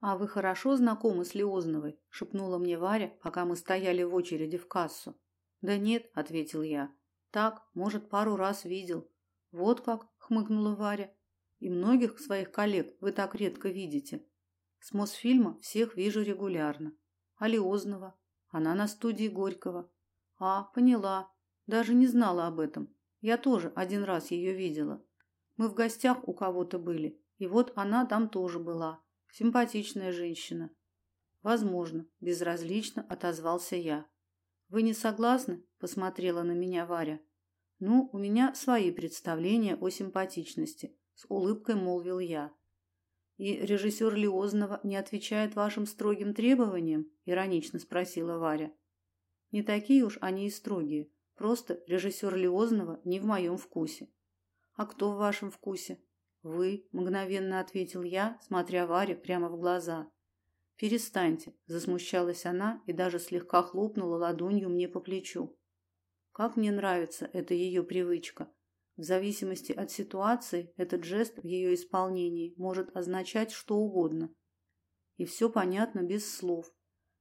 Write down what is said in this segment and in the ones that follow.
А вы хорошо знакомы с Лиозновой? шепнула мне Варя, пока мы стояли в очереди в кассу. Да нет, ответил я. Так, может, пару раз видел. Вот как, хмыкнула Варя. И многих своих коллег вы так редко видите. С Мосфильма всех вижу регулярно. А Лиознова? Она на студии Горького. А, поняла. Даже не знала об этом. Я тоже один раз ее видела. Мы в гостях у кого-то были, и вот она там тоже была. Симпатичная женщина. Возможно, безразлично отозвался я. Вы не согласны? посмотрела на меня Варя. Ну, у меня свои представления о симпатичности, с улыбкой молвил я. И режиссер Лиознова не отвечает вашим строгим требованиям? иронично спросила Варя. Не такие уж они и строгие. Просто режиссер Лиознова не в моем вкусе. А кто в вашем вкусе? Вы, мгновенно ответил я, смотря Варе прямо в глаза. Перестаньте, засмущалась она и даже слегка хлопнула ладонью мне по плечу. Как мне нравится эта ее привычка. В зависимости от ситуации этот жест в ее исполнении может означать что угодно. И все понятно без слов.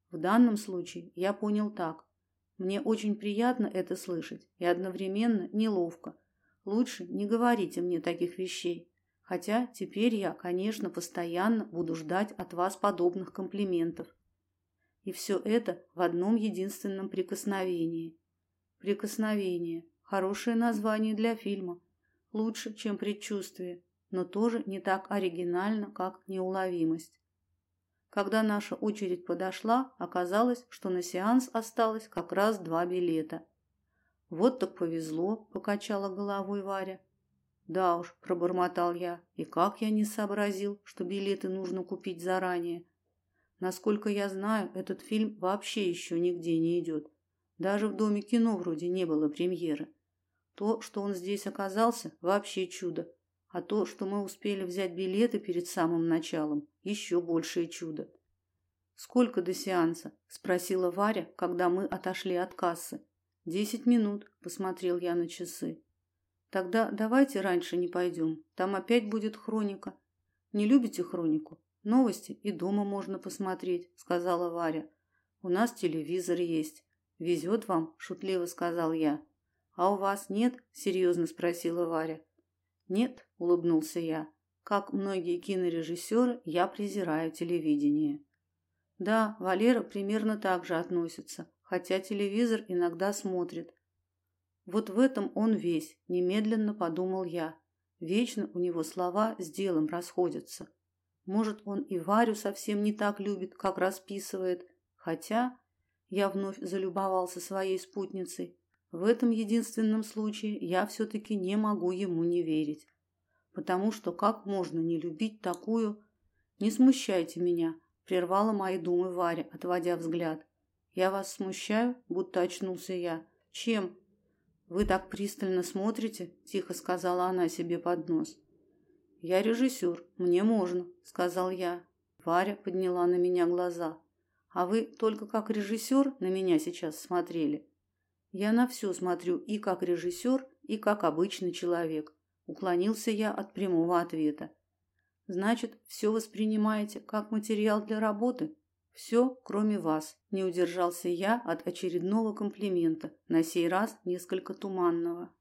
В данном случае я понял так: мне очень приятно это слышать и одновременно неловко. Лучше не говорите мне таких вещей. Хотя теперь я, конечно, постоянно буду ждать от вас подобных комплиментов. И все это в одном единственном прикосновении. Прикосновение хорошее название для фильма, лучше, чем предчувствие, но тоже не так оригинально, как неуловимость. Когда наша очередь подошла, оказалось, что на сеанс осталось как раз два билета. Вот так повезло, покачала головой Варя. Да уж, пробормотал я. И как я не сообразил, что билеты нужно купить заранее. Насколько я знаю, этот фильм вообще еще нигде не идет. Даже в доме кино вроде не было премьеры. То, что он здесь оказался, вообще чудо. А то, что мы успели взять билеты перед самым началом, еще большее чудо. Сколько до сеанса? спросила Варя, когда мы отошли от кассы. Десять минут, посмотрел я на часы. Тогда давайте раньше не пойдем. Там опять будет хроника. Не любите хронику? Новости и дома можно посмотреть, сказала Варя. У нас телевизор есть. Везет вам, шутливо сказал я. А у вас нет? серьезно спросила Варя. Нет, улыбнулся я. Как многие кинорежиссеры, я презираю телевидение. Да, Валера примерно так же относится, хотя телевизор иногда смотрит. Вот в этом он весь, немедленно подумал я. Вечно у него слова с делом расходятся. Может, он и Варю совсем не так любит, как расписывает, хотя я вновь залюбовался своей спутницей. В этом единственном случае я все таки не могу ему не верить. Потому что как можно не любить такую? Не смущайте меня, прервала мои думы Варя, отводя взгляд. Я вас смущаю, будто очнулся я. Чем? Вы так пристально смотрите, тихо сказала она себе под нос. Я режиссер, мне можно, сказал я. Варя подняла на меня глаза. А вы только как режиссер на меня сейчас смотрели? Я на все смотрю и как режиссер, и как обычный человек. Уклонился я от прямого ответа. Значит, все воспринимаете как материал для работы? Все, кроме вас. Не удержался я от очередного комплимента, на сей раз несколько туманного.